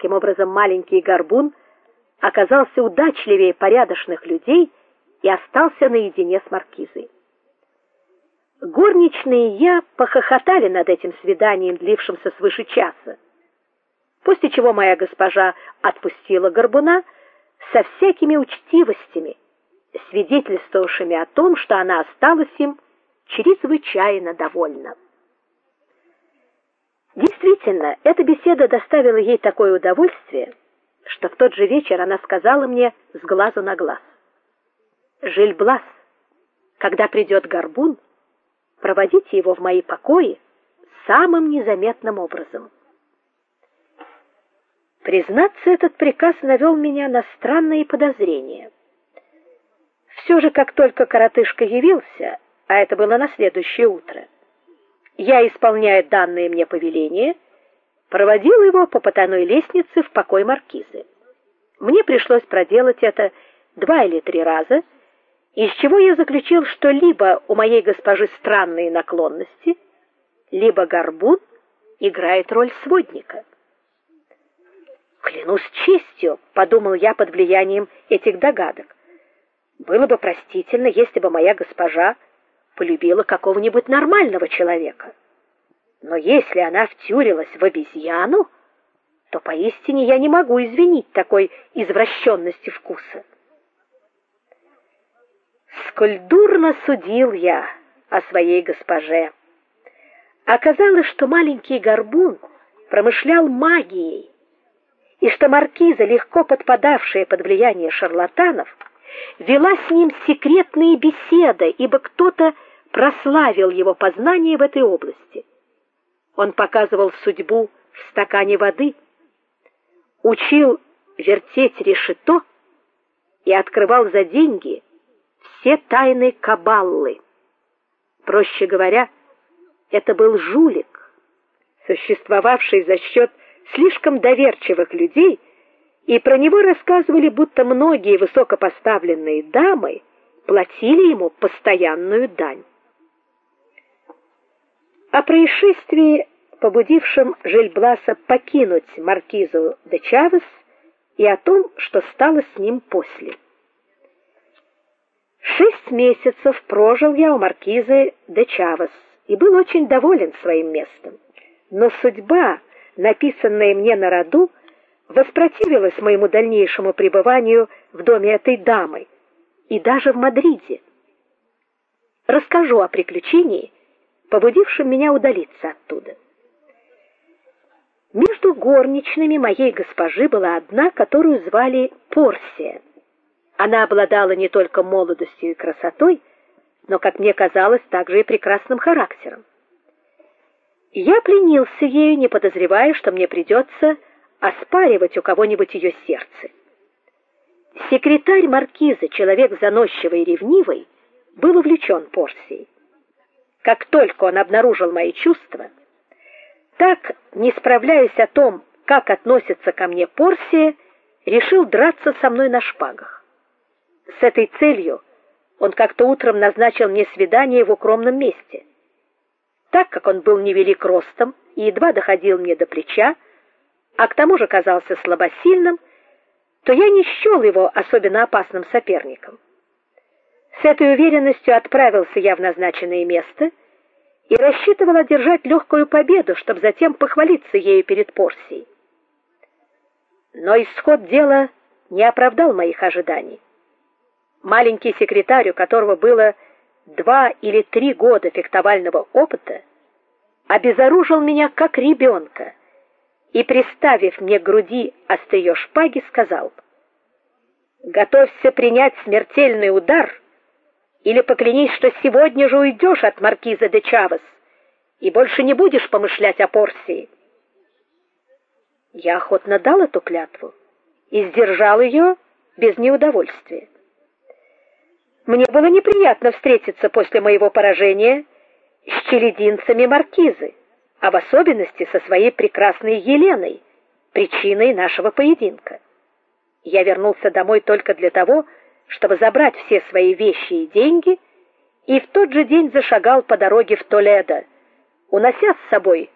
каким образом маленький горбун оказался удачливее порядочных людей и остался наедине с маркизой. Горничные и я похохотали над этим свиданием, длившимся свыше часа. После чего моя госпожа отпустила горбуна со всякими учтивостями, свидетельствовавшими о том, что она осталась им чрезвычайно довольна. Действительно, эта беседа доставила ей такое удовольствие, что в тот же вечер она сказала мне с глазу на глаз: "Жильблас, когда придет горбун, проводите его в мои покои самым незаметным образом". Признаться, этот приказ навел меня на странные подозрения. Все же, как только коротышка явился, а это было на следующее утро, я, исполняя данные мне повеления, проводил его по потайной лестнице в покой маркизы. Мне пришлось проделать это два или три раза, из чего я заключил, что либо у моей госпожи странные наклонности, либо горбун играет роль сводника. Клянусь честью, подумал я под влиянием этих догадок. Было бы простительно, если бы моя госпожа полюбила какого-нибудь нормального человека. Но если она втюрилась в обезьяну, то поистине я не могу извинить такой извращенности вкуса. Сколь дурно судил я о своей госпоже. Оказалось, что маленький горбун промышлял магией, и что маркиза, легко подпадавшая под влияние шарлатанов, вела с ним секретные беседы, ибо кто-то прославил его познания в этой области. Он показывал судьбу в стакане воды, учил вертеть решето и открывал за деньги все тайны кабаллы. Проще говоря, это был жулик, существовавший за счет слишком доверчивых людей, и про него рассказывали, будто многие высокопоставленные дамы платили ему постоянную дань. О происшествии, побудившем Жильбласа покинуть маркизу де Чавес, и о том, что стало с ним после. Шесть месяцев прожил я у маркизы де Чавес и был очень доволен своим местом. Но судьба, написанная мне на роду, воспротивилась моему дальнейшему пребыванию в доме этой дамы и даже в Мадриде. Расскажу о приключении, побудившем меня удалиться оттуда. Между горничными моей госпожи была одна, которую звали Порсия. Она обладала не только молодостью и красотой, но, как мне казалось, также и прекрасным характером. Я пленился ею, не подозревая, что мне придется оспаривать у кого-нибудь ее сердце. Секретарь маркиза, человек заносчивый и ревнивый, был увлечен Порсией. Как только он обнаружил мои чувства, так, не справляясь о том, как относится ко мне Порсия, решил драться со мной на шпагах. С этой целью он как-то утром назначил мне свидание в укромном месте. Так как он был невелик ростом и едва доходил мне до плеча, а к тому же казался слабосильным, то я не счел его особенно опасным соперником. С этой уверенностью отправился я в назначенное место и рассчитывал одержать легкую победу, чтобы затем похвалиться ею перед Порсией. Но исход дела не оправдал моих ожиданий. Маленький секретарь, у которого было два или три года фехтовального опыта, обезоружил меня как ребенка и приставив мне к груди острие шпаги, сказал: "Готовься принять смертельный удар" или поклянись, что сегодня же уйдешь от маркиза де Чавес и больше не будешь помышлять о Порсии. Я охотно дал эту клятву и сдержал ее без неудовольствия. Мне было неприятно встретиться после моего поражения с челединцами маркизы, а в особенности со своей прекрасной Еленой, причиной нашего поединка. Я вернулся домой только для того, чтобы забрать все свои вещи и деньги, и в тот же день зашагал по дороге в Толедо, унося с собой